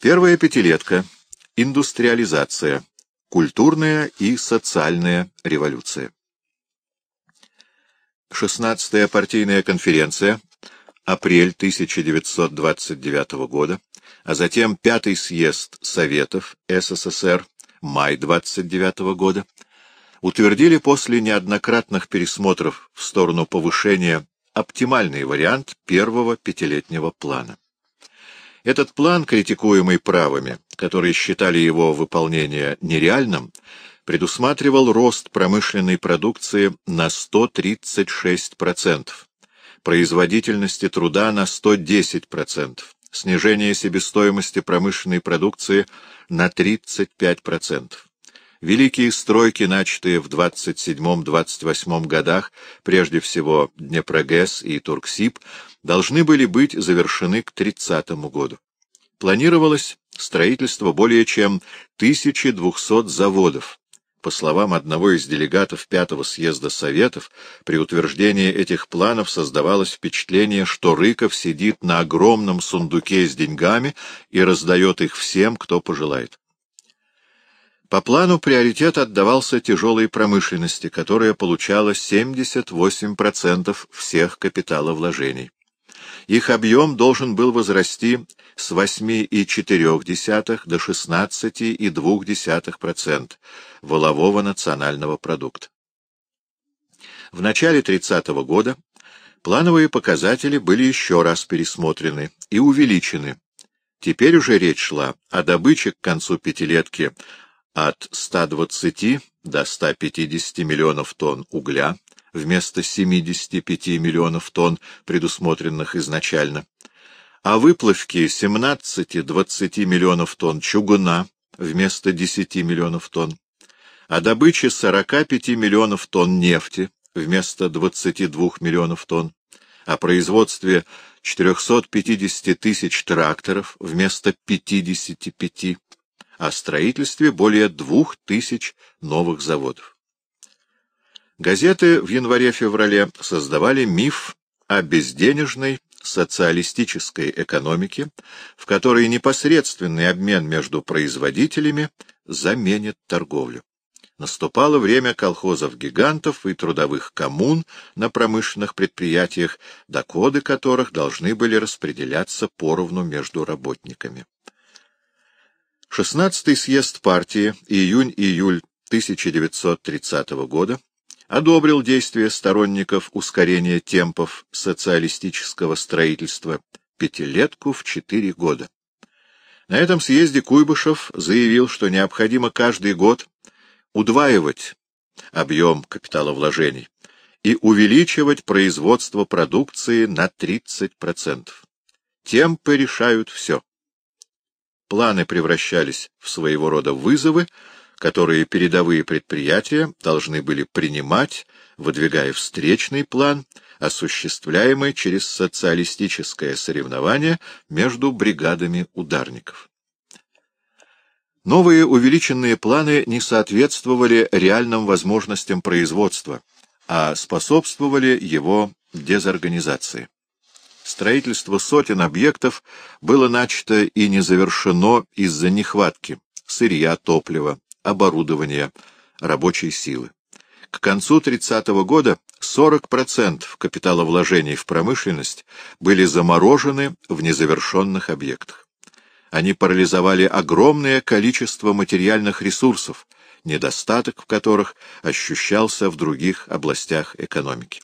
Первая пятилетка. Индустриализация. Культурная и социальная революция. 16-я партийная конференция, апрель 1929 года, а затем Пятый съезд Советов СССР, май 29 года, утвердили после неоднократных пересмотров в сторону повышения оптимальный вариант первого пятилетнего плана. Этот план, критикуемый правыми, которые считали его выполнение нереальным, предусматривал рост промышленной продукции на 136%, производительности труда на 110%, снижение себестоимости промышленной продукции на 35%. Великие стройки, начатые в 27-28 годах, прежде всего Днепрогэс и Турксиб, должны были быть завершены к 30 году. Планировалось строительство более чем 1200 заводов, по словам одного из делегатов Пятого съезда Советов, при утверждении этих планов создавалось впечатление, что Рыков сидит на огромном сундуке с деньгами и раздает их всем, кто пожелает. По плану приоритет отдавался тяжелой промышленности, которая получала 78% всех капиталовложений. Их объем должен был возрасти с 8,4 до 16,2% волового национального продукта. В начале 30 -го года плановые показатели были еще раз пересмотрены и увеличены. Теперь уже речь шла о добыче к концу пятилетки от 120 до 150 миллионов тонн угля, вместо 75 миллионов тонн, предусмотренных изначально, а выплавки 17-20 миллионов тонн чугуна вместо 10 миллионов тонн, о добыче 45 миллионов тонн нефти вместо 22 миллионов тонн, о производстве 450 тысяч тракторов вместо 55, о строительстве более 2000 новых заводов. Газеты в январе-феврале создавали миф о безденежной социалистической экономике, в которой непосредственный обмен между производителями заменит торговлю. Наступало время колхозов-гигантов и трудовых коммун на промышленных предприятиях, доходы которых должны были распределяться поровну между работниками. 16-й съезд партии июнь-июль 1930 года одобрил действия сторонников ускорения темпов социалистического строительства пятилетку в четыре года. На этом съезде Куйбышев заявил, что необходимо каждый год удваивать объем капиталовложений и увеличивать производство продукции на 30%. Темпы решают все. Планы превращались в своего рода вызовы, которые передовые предприятия должны были принимать, выдвигая встречный план, осуществляемый через социалистическое соревнование между бригадами ударников. Новые увеличенные планы не соответствовали реальным возможностям производства, а способствовали его дезорганизации. Строительство сотен объектов было начато и не завершено из-за нехватки сырья, топлива, оборудования, рабочей силы. К концу 30-го года 40% капиталовложений в промышленность были заморожены в незавершенных объектах. Они парализовали огромное количество материальных ресурсов, недостаток в которых ощущался в других областях экономики.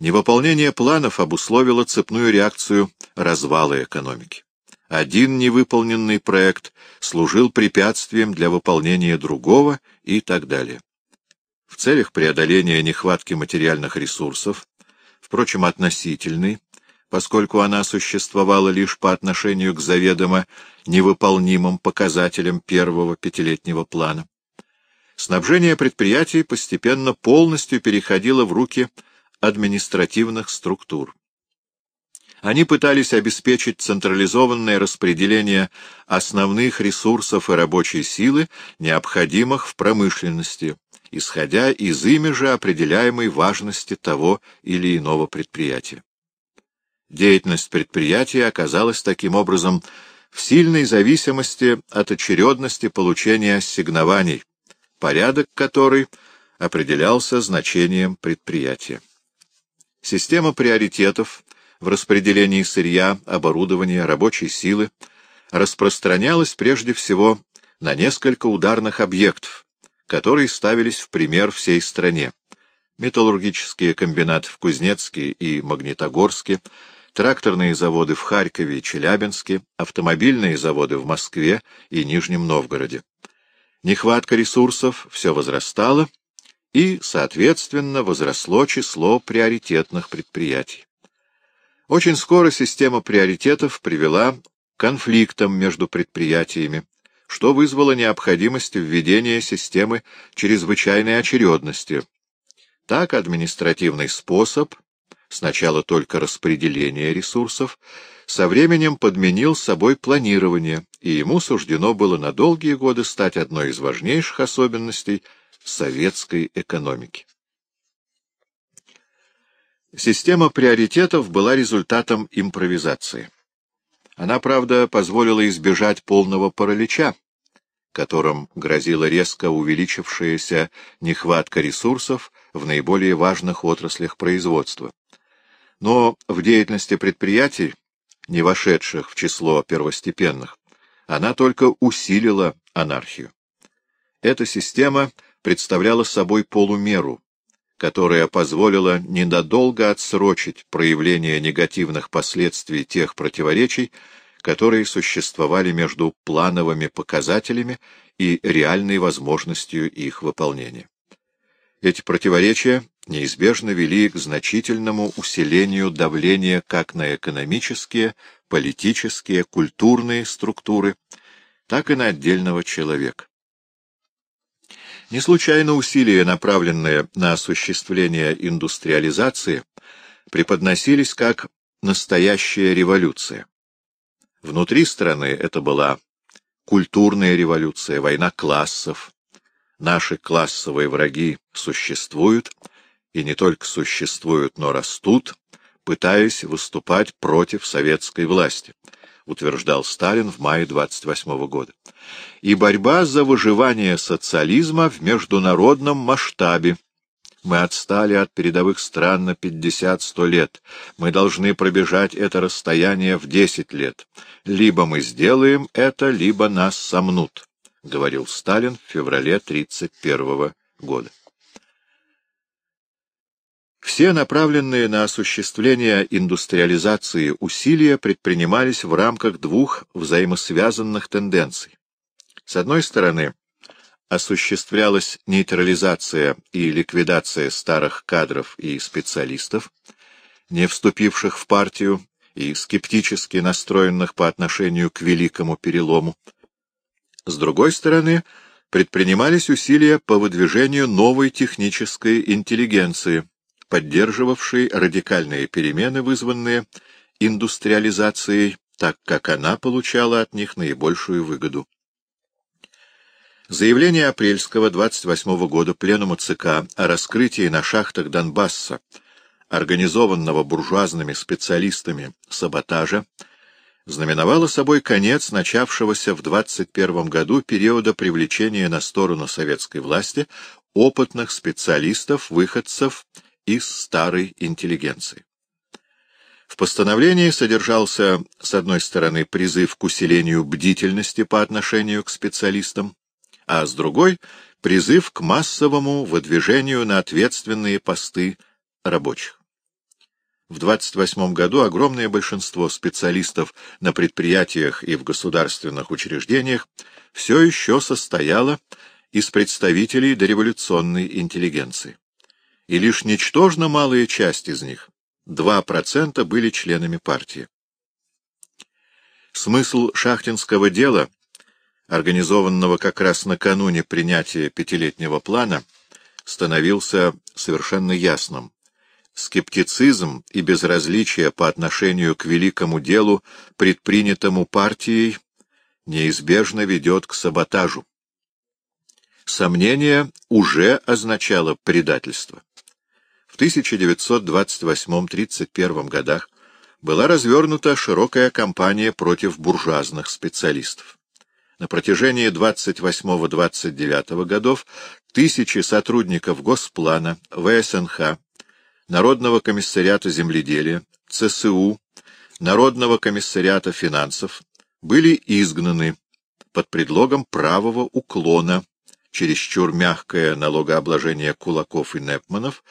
Невыполнение планов обусловило цепную реакцию развала экономики. Один невыполненный проект служил препятствием для выполнения другого и так далее. В целях преодоления нехватки материальных ресурсов, впрочем, относительной, поскольку она существовала лишь по отношению к заведомо невыполнимым показателям первого пятилетнего плана, снабжение предприятий постепенно полностью переходило в руки административных структур. Они пытались обеспечить централизованное распределение основных ресурсов и рабочей силы, необходимых в промышленности, исходя из ими же определяемой важности того или иного предприятия. Деятельность предприятия оказалась таким образом в сильной зависимости от очередности получения ассигнований, порядок которой определялся значением предприятия. Система приоритетов в распределении сырья, оборудования, рабочей силы распространялась прежде всего на несколько ударных объектов, которые ставились в пример всей стране. Металлургические комбинаты в Кузнецке и Магнитогорске, тракторные заводы в Харькове и Челябинске, автомобильные заводы в Москве и Нижнем Новгороде. Нехватка ресурсов все возрастала, и, соответственно, возросло число приоритетных предприятий. Очень скоро система приоритетов привела к конфликтам между предприятиями, что вызвало необходимость введения системы чрезвычайной очередности. Так административный способ, сначала только распределение ресурсов, со временем подменил собой планирование, и ему суждено было на долгие годы стать одной из важнейших особенностей – советской экономики. Система приоритетов была результатом импровизации. Она, правда, позволила избежать полного паралича, которым грозила резко увеличившаяся нехватка ресурсов в наиболее важных отраслях производства. Но в деятельности предприятий, не вошедших в число первостепенных, она только усилила анархию. Эта система представляла собой полумеру, которая позволила ненадолго отсрочить проявление негативных последствий тех противоречий, которые существовали между плановыми показателями и реальной возможностью их выполнения. Эти противоречия неизбежно вели к значительному усилению давления как на экономические, политические, культурные структуры, так и на отдельного человека. Не случайно усилия, направленные на осуществление индустриализации, преподносились как настоящая революция. Внутри страны это была культурная революция, война классов. Наши классовые враги существуют, и не только существуют, но растут, пытаясь выступать против советской власти утверждал Сталин в мае 28 года, и борьба за выживание социализма в международном масштабе. Мы отстали от передовых стран на 50-100 лет. Мы должны пробежать это расстояние в 10 лет. Либо мы сделаем это, либо нас сомнут, — говорил Сталин в феврале 1931 года. Все направленные на осуществление индустриализации усилия предпринимались в рамках двух взаимосвязанных тенденций. С одной стороны, осуществлялась нейтрализация и ликвидация старых кадров и специалистов, не вступивших в партию и скептически настроенных по отношению к великому перелому. С другой стороны, предпринимались усилия по выдвижению новой технической интеллигенции, поддерживавший радикальные перемены, вызванные индустриализацией, так как она получала от них наибольшую выгоду. Заявление апрельского 28 года Пленума ЦК о раскрытии на шахтах Донбасса, организованного буржуазными специалистами саботажа, знаменовало собой конец начавшегося в 21 году периода привлечения на сторону советской власти опытных специалистов-выходцев из старой интеллигенции. В постановлении содержался, с одной стороны, призыв к усилению бдительности по отношению к специалистам, а с другой — призыв к массовому выдвижению на ответственные посты рабочих. В 28 году огромное большинство специалистов на предприятиях и в государственных учреждениях все еще состояло из представителей дореволюционной интеллигенции и лишь ничтожно малая часть из них, 2%, были членами партии. Смысл шахтинского дела, организованного как раз накануне принятия пятилетнего плана, становился совершенно ясным. Скептицизм и безразличие по отношению к великому делу, предпринятому партией, неизбежно ведет к саботажу. Сомнение уже означало предательство. В 1928-31 годах была развернута широкая кампания против буржуазных специалистов. На протяжении 28-29 годов тысячи сотрудников Госплана, ВСНХ, Народного комиссариата земледелия, ЦСУ, Народного комиссариата финансов были изгнаны под предлогом правого уклона, чересчур мягкое налогообложение кулаков и непманов,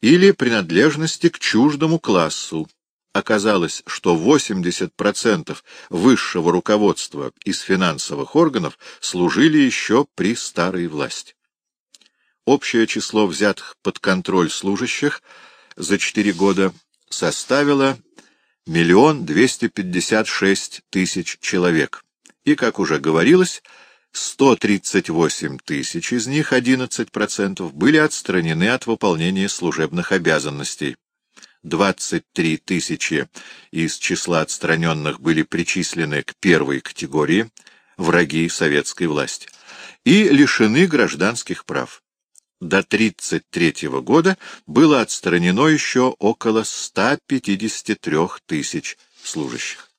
или принадлежности к чуждому классу, оказалось, что 80% высшего руководства из финансовых органов служили еще при старой власти. Общее число взятых под контроль служащих за 4 года составило миллион двести пятьдесят шесть тысяч человек, и, как уже говорилось, 138 тысяч из них, 11%, были отстранены от выполнения служебных обязанностей. 23 тысячи из числа отстраненных были причислены к первой категории враги советской власти и лишены гражданских прав. До 1933 года было отстранено еще около 153 тысяч служащих.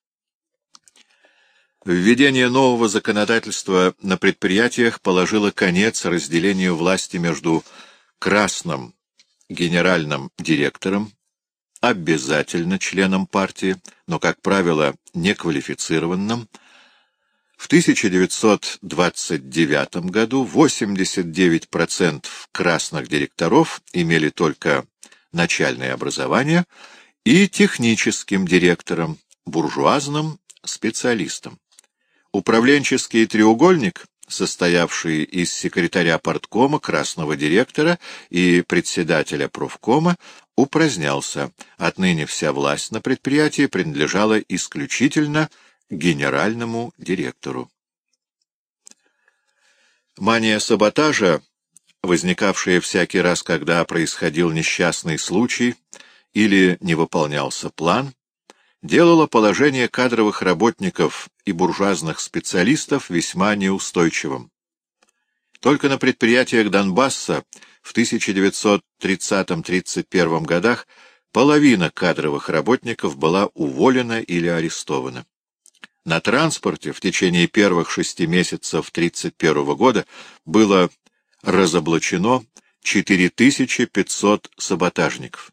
Введение нового законодательства на предприятиях положило конец разделению власти между красным генеральным директором обязательно членом партии, но, как правило, неквалифицированным. В 1929 году 89% красных директоров имели только начальное образование и техническим директором, буржуазным специалистом. Управленческий треугольник состоявший из секретаря порткома, красного директора и председателя профкома, упразднялся. Отныне вся власть на предприятии принадлежала исключительно генеральному директору. Мания саботажа, возникавшая всякий раз, когда происходил несчастный случай или не выполнялся план, делала положение кадровых работников и буржуазных специалистов весьма неустойчивым. Только на предприятиях Донбасса в 1930-31 годах половина кадровых работников была уволена или арестована. На транспорте в течение первых шести месяцев 1931 года было разоблачено 4500 саботажников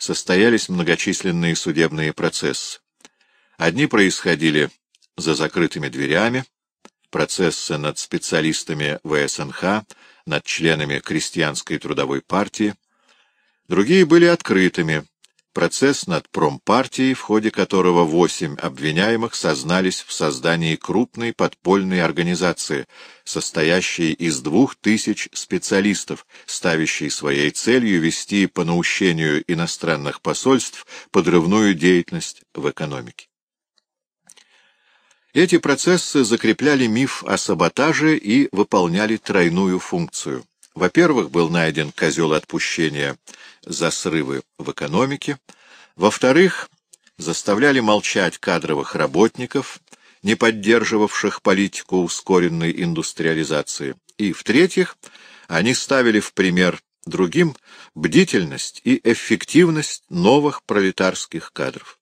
состоялись многочисленные судебные процессы. Одни происходили за закрытыми дверями, процессы над специалистами ВСНХ, над членами крестьянской трудовой партии, другие были открытыми, процесс над промпартией, в ходе которого восемь обвиняемых сознались в создании крупной подпольной организации, состоящей из двух тысяч специалистов, ставящей своей целью вести по наущению иностранных посольств подрывную деятельность в экономике. Эти процессы закрепляли миф о саботаже и выполняли тройную функцию. Во-первых, был найден козел отпущения за срывы в экономике. Во-вторых, заставляли молчать кадровых работников, не поддерживавших политику ускоренной индустриализации. И, в-третьих, они ставили в пример другим бдительность и эффективность новых пролетарских кадров.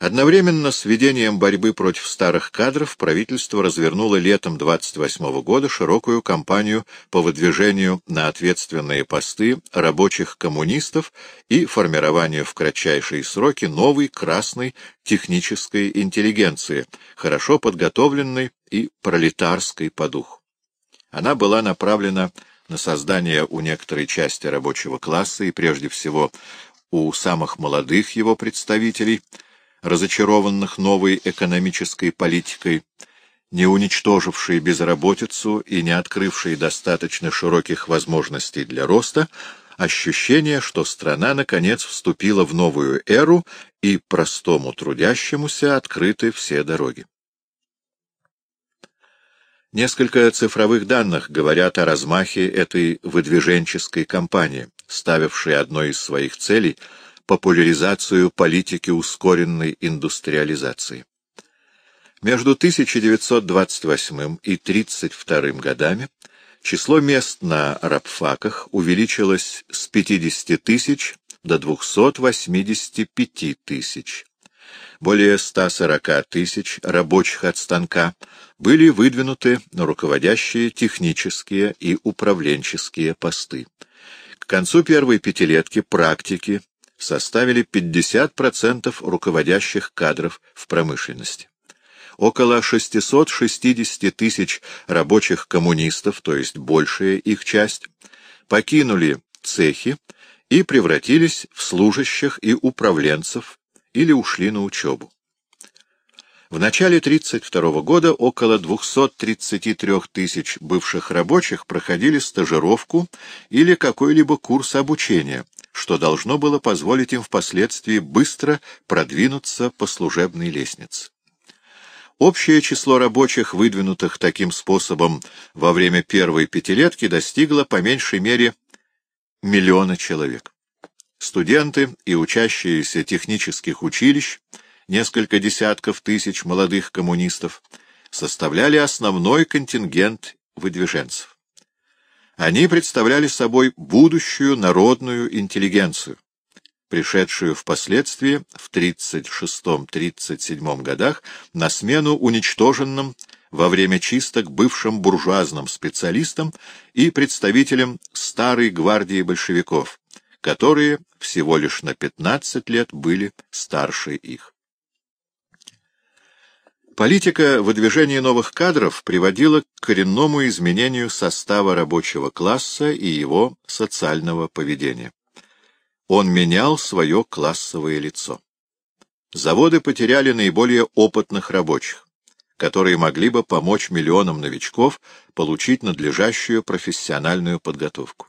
Одновременно с ведением борьбы против старых кадров правительство развернуло летом 28 года широкую кампанию по выдвижению на ответственные посты рабочих коммунистов и формированию в кратчайшие сроки новой красной технической интеллигенции, хорошо подготовленной и пролетарской по духу. Она была направлена на создание у некоторой части рабочего класса и прежде всего у самых молодых его представителей – разочарованных новой экономической политикой, не уничтожившей безработицу и не открывшей достаточно широких возможностей для роста, ощущение, что страна, наконец, вступила в новую эру и простому трудящемуся открыты все дороги. Несколько цифровых данных говорят о размахе этой выдвиженческой кампании, ставившей одной из своих целей — популяризацию политики ускоренной индустриализации. Между 1928 и 1932 годами число мест на рабфаках увеличилось с 50 тысяч до 285 тысяч. Более 140 тысяч рабочих от станка были выдвинуты на руководящие технические и управленческие посты. К концу первой пятилетки практики составили 50% руководящих кадров в промышленности. Около 660 тысяч рабочих коммунистов, то есть большая их часть, покинули цехи и превратились в служащих и управленцев или ушли на учебу. В начале 1932 года около 233 тысяч бывших рабочих проходили стажировку или какой-либо курс обучения, что должно было позволить им впоследствии быстро продвинуться по служебной лестнице. Общее число рабочих, выдвинутых таким способом во время первой пятилетки, достигло по меньшей мере миллиона человек. Студенты и учащиеся технических училищ, несколько десятков тысяч молодых коммунистов, составляли основной контингент выдвиженцев. Они представляли собой будущую народную интеллигенцию, пришедшую впоследствии в 1936-1937 годах на смену уничтоженным во время чисток бывшим буржуазным специалистам и представителям старой гвардии большевиков, которые всего лишь на 15 лет были старше их. Политика выдвижения новых кадров приводила к коренному изменению состава рабочего класса и его социального поведения. Он менял свое классовое лицо. Заводы потеряли наиболее опытных рабочих, которые могли бы помочь миллионам новичков получить надлежащую профессиональную подготовку.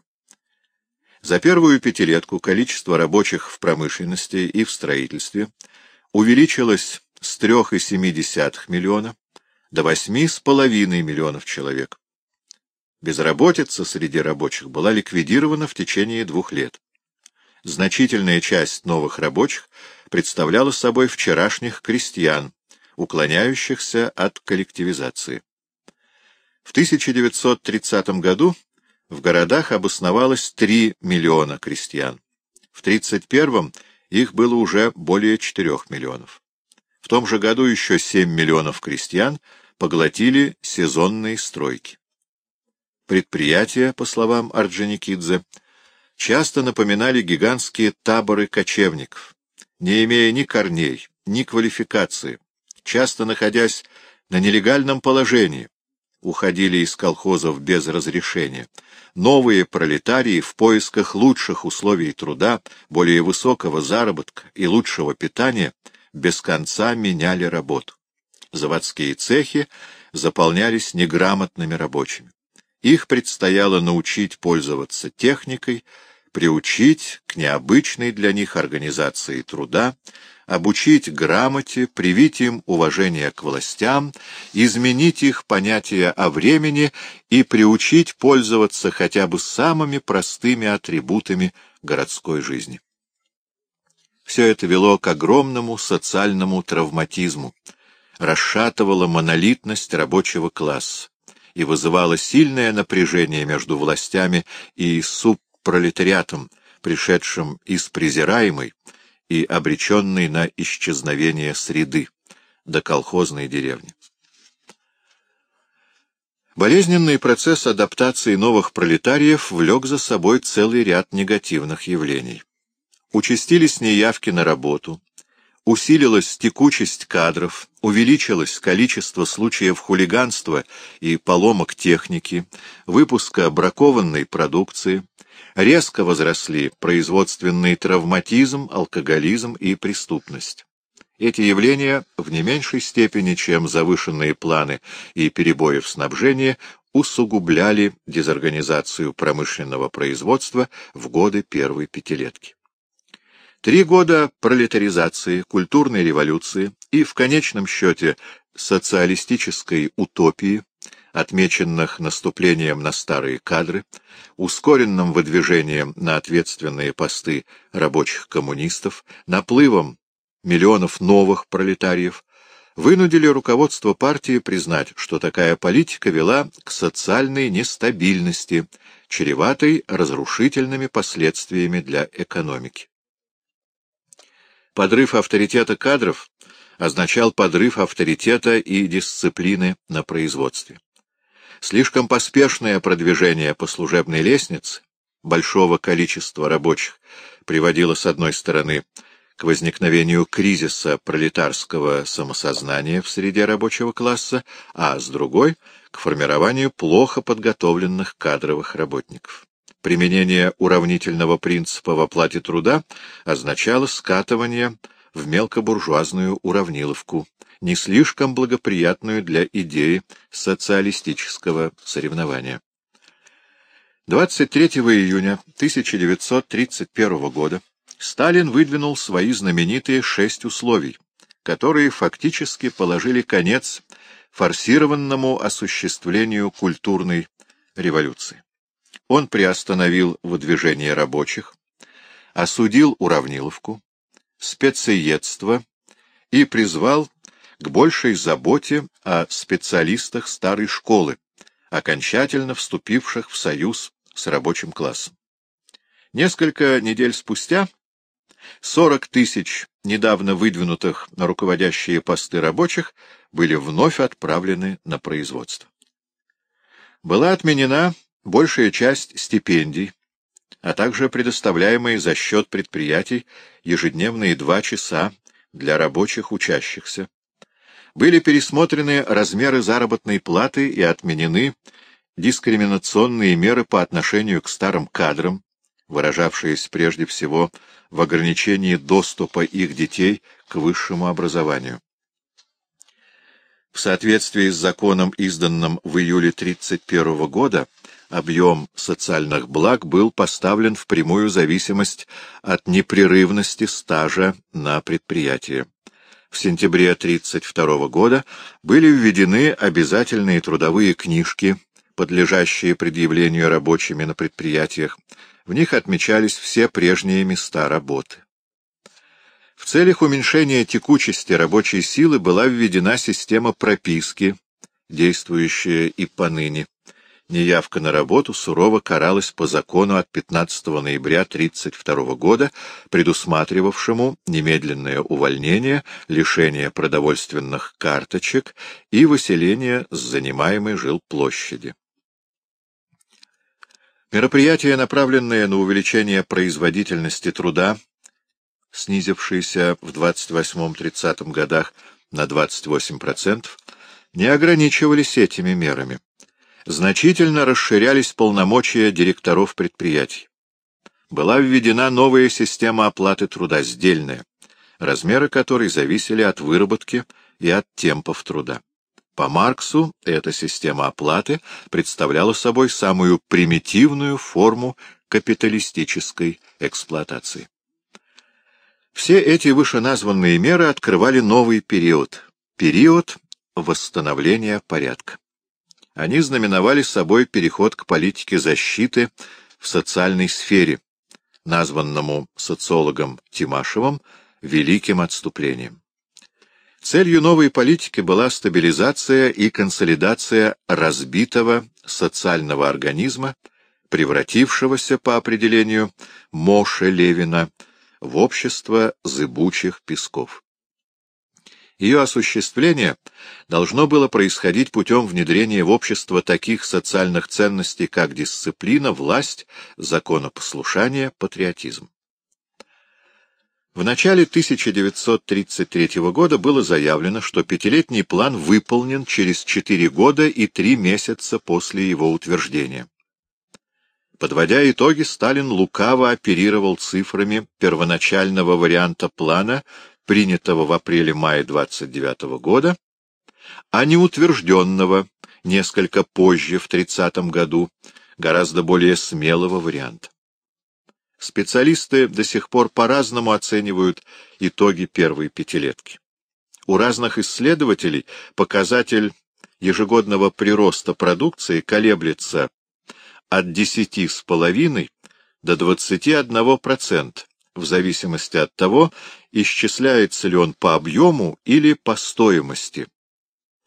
За первую пятилетку количество рабочих в промышленности и в строительстве увеличилось с 3,7 миллиона до 8,5 миллионов человек. Безработица среди рабочих была ликвидирована в течение двух лет. Значительная часть новых рабочих представляла собой вчерашних крестьян, уклоняющихся от коллективизации. В 1930 году в городах обосновалось 3 миллиона крестьян. В 1931 их было уже более 4 миллионов. В том же году еще 7 миллионов крестьян поглотили сезонные стройки. Предприятия, по словам Орджоникидзе, часто напоминали гигантские таборы кочевников, не имея ни корней, ни квалификации, часто находясь на нелегальном положении, уходили из колхозов без разрешения. Новые пролетарии в поисках лучших условий труда, более высокого заработка и лучшего питания без конца меняли работу. Заводские цехи заполнялись неграмотными рабочими. Их предстояло научить пользоваться техникой, приучить к необычной для них организации труда, обучить грамоте, привить им уважение к властям, изменить их понятие о времени и приучить пользоваться хотя бы самыми простыми атрибутами городской жизни. Все это вело к огромному социальному травматизму, расшатывало монолитность рабочего класса и вызывало сильное напряжение между властями и субпролетариатом, пришедшим из презираемой и обреченной на исчезновение среды, до колхозной деревни. Болезненный процесс адаптации новых пролетариев влек за собой целый ряд негативных явлений. Участились неявки на работу, усилилась текучесть кадров, увеличилось количество случаев хулиганства и поломок техники, выпуска бракованной продукции, резко возросли производственный травматизм, алкоголизм и преступность. Эти явления в не меньшей степени, чем завышенные планы и перебои в снабжении, усугубляли дезорганизацию промышленного производства в годы первой пятилетки. Три года пролетаризации, культурной революции и, в конечном счете, социалистической утопии, отмеченных наступлением на старые кадры, ускоренным выдвижением на ответственные посты рабочих коммунистов, наплывом миллионов новых пролетариев, вынудили руководство партии признать, что такая политика вела к социальной нестабильности, чреватой разрушительными последствиями для экономики. Подрыв авторитета кадров означал подрыв авторитета и дисциплины на производстве. Слишком поспешное продвижение по служебной лестнице большого количества рабочих приводило, с одной стороны, к возникновению кризиса пролетарского самосознания в среде рабочего класса, а с другой — к формированию плохо подготовленных кадровых работников. Применение уравнительного принципа в оплате труда означало скатывание в мелкобуржуазную уравниловку, не слишком благоприятную для идеи социалистического соревнования. 23 июня 1931 года Сталин выдвинул свои знаменитые шесть условий, которые фактически положили конец форсированному осуществлению культурной революции. Он приостановил выдвижение рабочих, осудил уравниловку, спецеедство и призвал к большей заботе о специалистах старой школы, окончательно вступивших в союз с рабочим классом. Несколько недель спустя 40 тысяч недавно выдвинутых на руководящие посты рабочих были вновь отправлены на производство. Была отменена большая часть стипендий, а также предоставляемые за счет предприятий ежедневные два часа для рабочих учащихся. Были пересмотрены размеры заработной платы и отменены дискриминационные меры по отношению к старым кадрам, выражавшиеся прежде всего в ограничении доступа их детей к высшему образованию. В соответствии с законом, изданным в июле 1931 года, объем социальных благ был поставлен в прямую зависимость от непрерывности стажа на предприятии. В сентябре 1932 года были введены обязательные трудовые книжки, подлежащие предъявлению рабочими на предприятиях, в них отмечались все прежние места работы. В целях уменьшения текучести рабочей силы была введена система прописки, действующая и поныне. Неявка на работу сурово каралась по закону от 15 ноября 1932 года, предусматривавшему немедленное увольнение, лишение продовольственных карточек и выселение с занимаемой жилплощади. Мероприятия, направленные на увеличение производительности труда, снизившиеся в 28-30 годах на 28%, не ограничивались этими мерами. Значительно расширялись полномочия директоров предприятий. Была введена новая система оплаты труда сдельная, размеры которой зависели от выработки и от темпов труда. По Марксу эта система оплаты представляла собой самую примитивную форму капиталистической эксплуатации. Все эти вышеназванные меры открывали новый период, период восстановления порядка. Они знаменовали собой переход к политике защиты в социальной сфере, названному социологом Тимашевым «великим отступлением». Целью новой политики была стабилизация и консолидация разбитого социального организма, превратившегося по определению Моше Левина в общество зыбучих песков. Ее осуществление должно было происходить путем внедрения в общество таких социальных ценностей, как дисциплина, власть, законопослушание, патриотизм. В начале 1933 года было заявлено, что пятилетний план выполнен через четыре года и три месяца после его утверждения. Подводя итоги, Сталин лукаво оперировал цифрами первоначального варианта плана, принятого в апреле-мае 29 года, а не утвержденного несколько позже, в 30 году, гораздо более смелого варианта. Специалисты до сих пор по-разному оценивают итоги первой пятилетки. У разных исследователей показатель ежегодного прироста продукции колеблется от 10,5 до 21% в зависимости от того, исчисляется ли он по объему или по стоимости.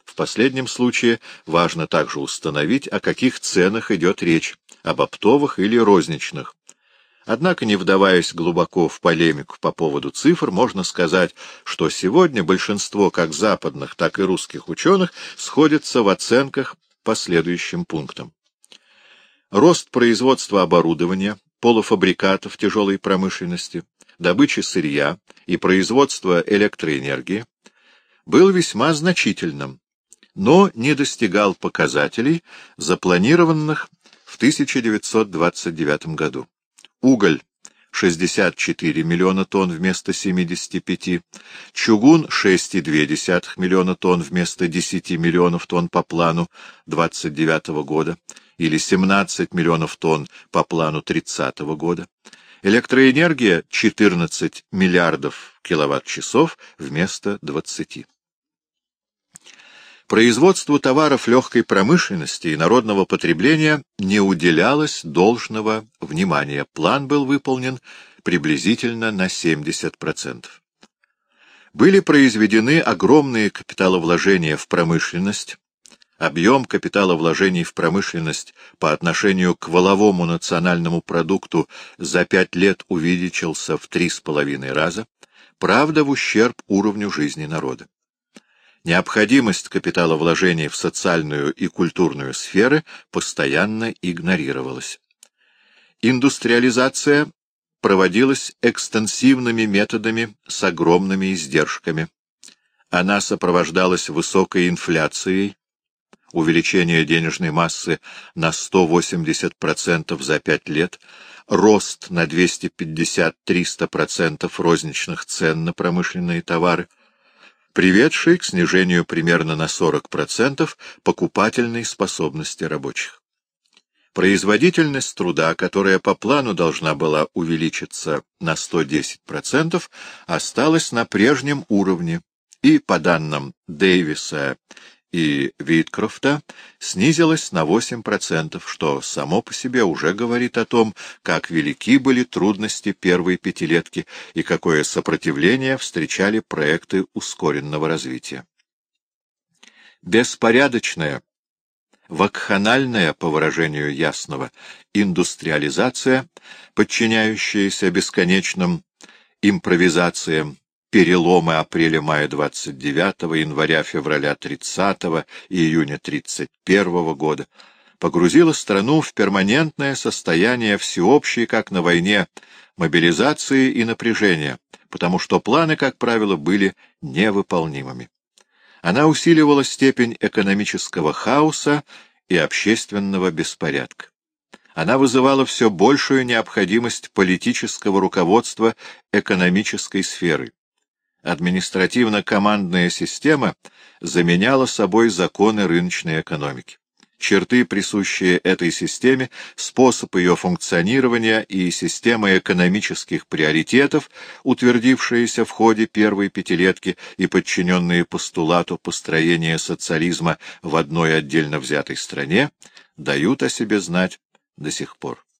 В последнем случае важно также установить, о каких ценах идет речь, об оптовых или розничных, Однако, не вдаваясь глубоко в полемику по поводу цифр, можно сказать, что сегодня большинство как западных, так и русских ученых сходятся в оценках по следующим пунктам. Рост производства оборудования, полуфабрикатов тяжелой промышленности, добычи сырья и производства электроэнергии был весьма значительным, но не достигал показателей, запланированных в 1929 году. Уголь 64 миллиона тонн вместо 75, чугун 6,2 миллиона тонн вместо 10 миллионов тонн по плану 29 года или 17 миллионов тонн по плану 30 года. Электроэнергия 14 миллиардов киловатт-часов вместо 20. Производству товаров легкой промышленности и народного потребления не уделялось должного внимания. План был выполнен приблизительно на 70%. Были произведены огромные капиталовложения в промышленность. Объем капиталовложений в промышленность по отношению к валовому национальному продукту за пять лет увеличился в три с половиной раза, правда в ущерб уровню жизни народа. Необходимость капиталовложений в социальную и культурную сферы постоянно игнорировалась. Индустриализация проводилась экстенсивными методами с огромными издержками. Она сопровождалась высокой инфляцией, увеличение денежной массы на 180% за 5 лет, рост на 250-300% розничных цен на промышленные товары, приведший к снижению примерно на 40% покупательной способности рабочих. Производительность труда, которая по плану должна была увеличиться на 110%, осталась на прежнем уровне и, по данным Дэвиса и Виткрофта снизилась на 8%, что само по себе уже говорит о том, как велики были трудности первой пятилетки и какое сопротивление встречали проекты ускоренного развития. Беспорядочная, вакханальная, по выражению Ясного, индустриализация, подчиняющаяся бесконечным импровизациям, переломы апреля-мая 29, января-февраля 30 и июня 31 года погрузила страну в перманентное состояние всеобщей, как на войне, мобилизации и напряжения, потому что планы, как правило, были невыполнимыми. Она усиливала степень экономического хаоса и общественного беспорядка она вызывала все большую необходимость политического руководства экономической сферой административно-командная система заменяла собой законы рыночной экономики. Черты, присущие этой системе, способ ее функционирования и система экономических приоритетов, утвердившиеся в ходе первой пятилетки и подчиненные постулату построения социализма в одной отдельно взятой стране, дают о себе знать до сих пор.